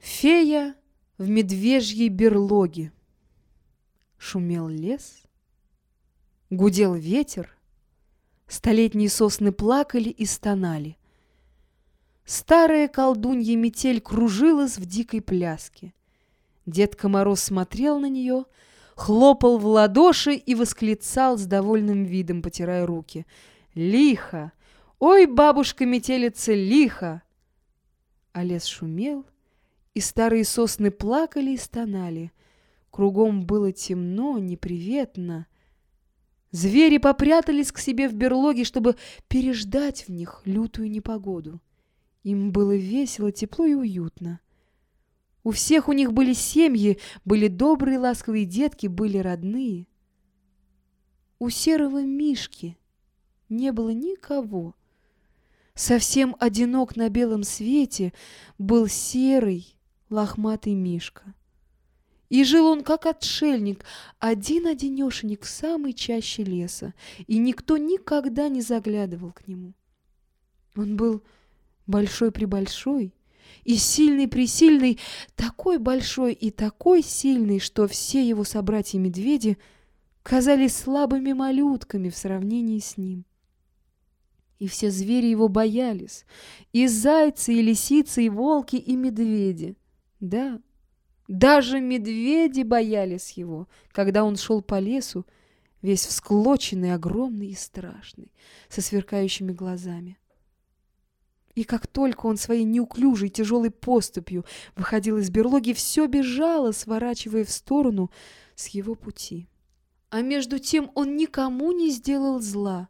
Фея в медвежьей берлоге. Шумел лес, гудел ветер, Столетние сосны плакали и стонали. Старая колдунья метель кружилась в дикой пляске. Дед Комарос смотрел на нее, хлопал в ладоши и восклицал с довольным видом, потирая руки. «Лихо! Ой, бабушка-метелица, лихо!» А лес шумел, и старые сосны плакали и стонали. Кругом было темно, неприветно. Звери попрятались к себе в берлоги, чтобы переждать в них лютую непогоду. Им было весело, тепло и уютно. У всех у них были семьи, были добрые ласковые детки, были родные. У серого Мишки не было никого. Совсем одинок на белом свете был серый, лохматый Мишка. И жил он как отшельник, один-одинешенек в самой чаще леса, и никто никогда не заглядывал к нему. Он был большой-пребольшой и сильный-пресильный, такой большой и такой сильный, что все его собратья-медведи казались слабыми малютками в сравнении с ним. И все звери его боялись, и зайцы, и лисицы, и волки, и медведи. Да, даже медведи боялись его, когда он шел по лесу, весь всклоченный, огромный и страшный, со сверкающими глазами. И как только он своей неуклюжей тяжелой поступью выходил из берлоги, все бежало, сворачивая в сторону с его пути. А между тем он никому не сделал зла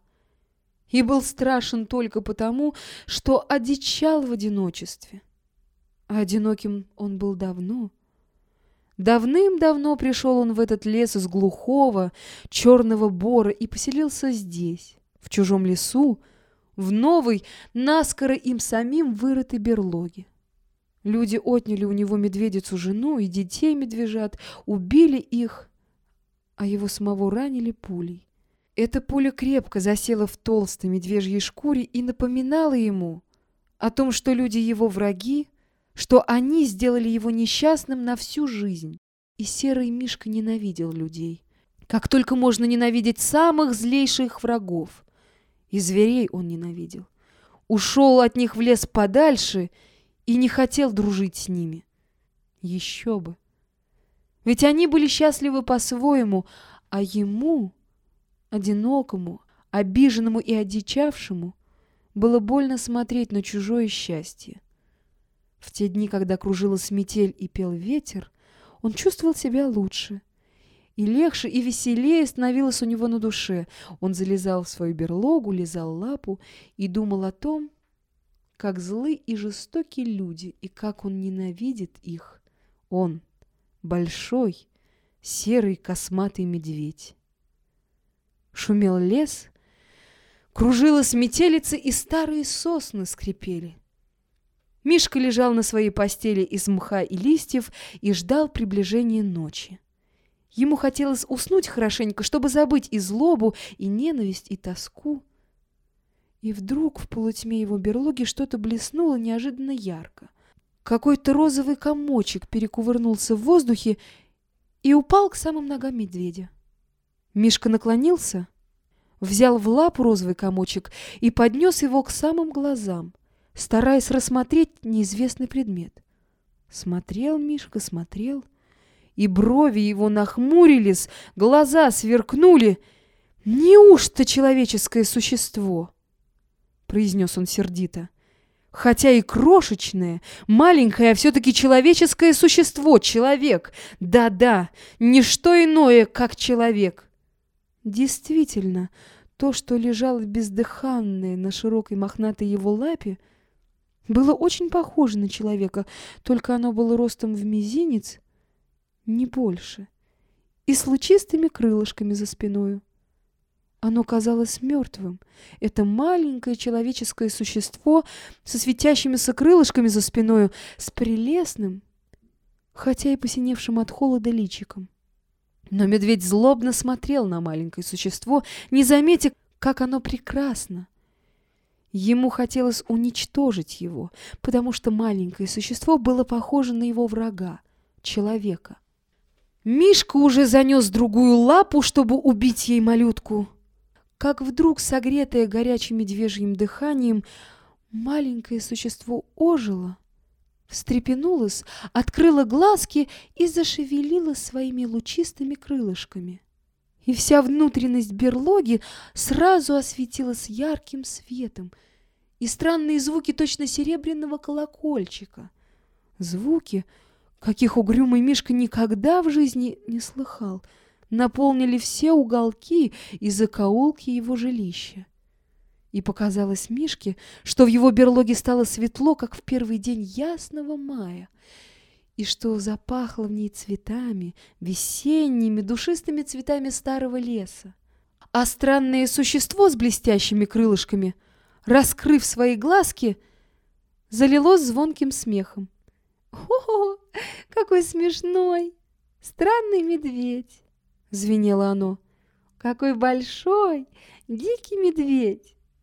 и был страшен только потому, что одичал в одиночестве. А одиноким он был давно. Давным-давно пришел он в этот лес из глухого, черного бора и поселился здесь, в чужом лесу, в новой, наскоро им самим вырытой берлоге. Люди отняли у него медведицу-жену и детей медвежат, убили их, а его самого ранили пулей. Эта пуля крепко засела в толстой медвежьей шкуре и напоминала ему о том, что люди его враги, что они сделали его несчастным на всю жизнь. И серый Мишка ненавидел людей. Как только можно ненавидеть самых злейших врагов. И зверей он ненавидел. Ушел от них в лес подальше и не хотел дружить с ними. Еще бы. Ведь они были счастливы по-своему, а ему, одинокому, обиженному и одичавшему, было больно смотреть на чужое счастье. В те дни, когда кружилась метель и пел ветер, он чувствовал себя лучше. И легче, и веселее становилось у него на душе. Он залезал в свою берлогу, лизал лапу и думал о том, как злы и жестокие люди, и как он ненавидит их. Он — большой, серый косматый медведь. Шумел лес, кружилась метелица, и старые сосны скрипели. Мишка лежал на своей постели из мха и листьев и ждал приближения ночи. Ему хотелось уснуть хорошенько, чтобы забыть и злобу, и ненависть, и тоску. И вдруг в полутьме его берлоги что-то блеснуло неожиданно ярко. Какой-то розовый комочек перекувырнулся в воздухе и упал к самым ногам медведя. Мишка наклонился, взял в лапу розовый комочек и поднес его к самым глазам стараясь рассмотреть неизвестный предмет. Смотрел Мишка, смотрел, и брови его нахмурились, глаза сверкнули. «Неужто человеческое существо?» — произнес он сердито. «Хотя и крошечное, маленькое, а все-таки человеческое существо, человек. Да-да, не что иное, как человек». Действительно, то, что лежало бездыханное на широкой мохнатой его лапе, — было очень похоже на человека, только оно было ростом в мизинец, не больше, и с лучистыми крылышками за спиною. Оно казалось мертвым. Это маленькое человеческое существо со светящимися крылышками за спиною, с прелестным, хотя и посиневшим от холода личиком. Но медведь злобно смотрел на маленькое существо, не заметив, как оно прекрасно. Ему хотелось уничтожить его, потому что маленькое существо было похоже на его врага, человека. Мишка уже занес другую лапу, чтобы убить ей малютку. Как вдруг, согретое горячим медвежьим дыханием, маленькое существо ожило, встрепенулось, открыло глазки и зашевелило своими лучистыми крылышками и вся внутренность берлоги сразу осветилась ярким светом, и странные звуки точно серебряного колокольчика. Звуки, каких угрюмый Мишка никогда в жизни не слыхал, наполнили все уголки и закоулки его жилища. И показалось Мишке, что в его берлоге стало светло, как в первый день ясного мая — и что запахло в ней цветами, весенними, душистыми цветами старого леса. А странное существо с блестящими крылышками, раскрыв свои глазки, залилось звонким смехом. «О, какой смешной! Странный медведь!» — звенело оно. «Какой большой, дикий медведь!»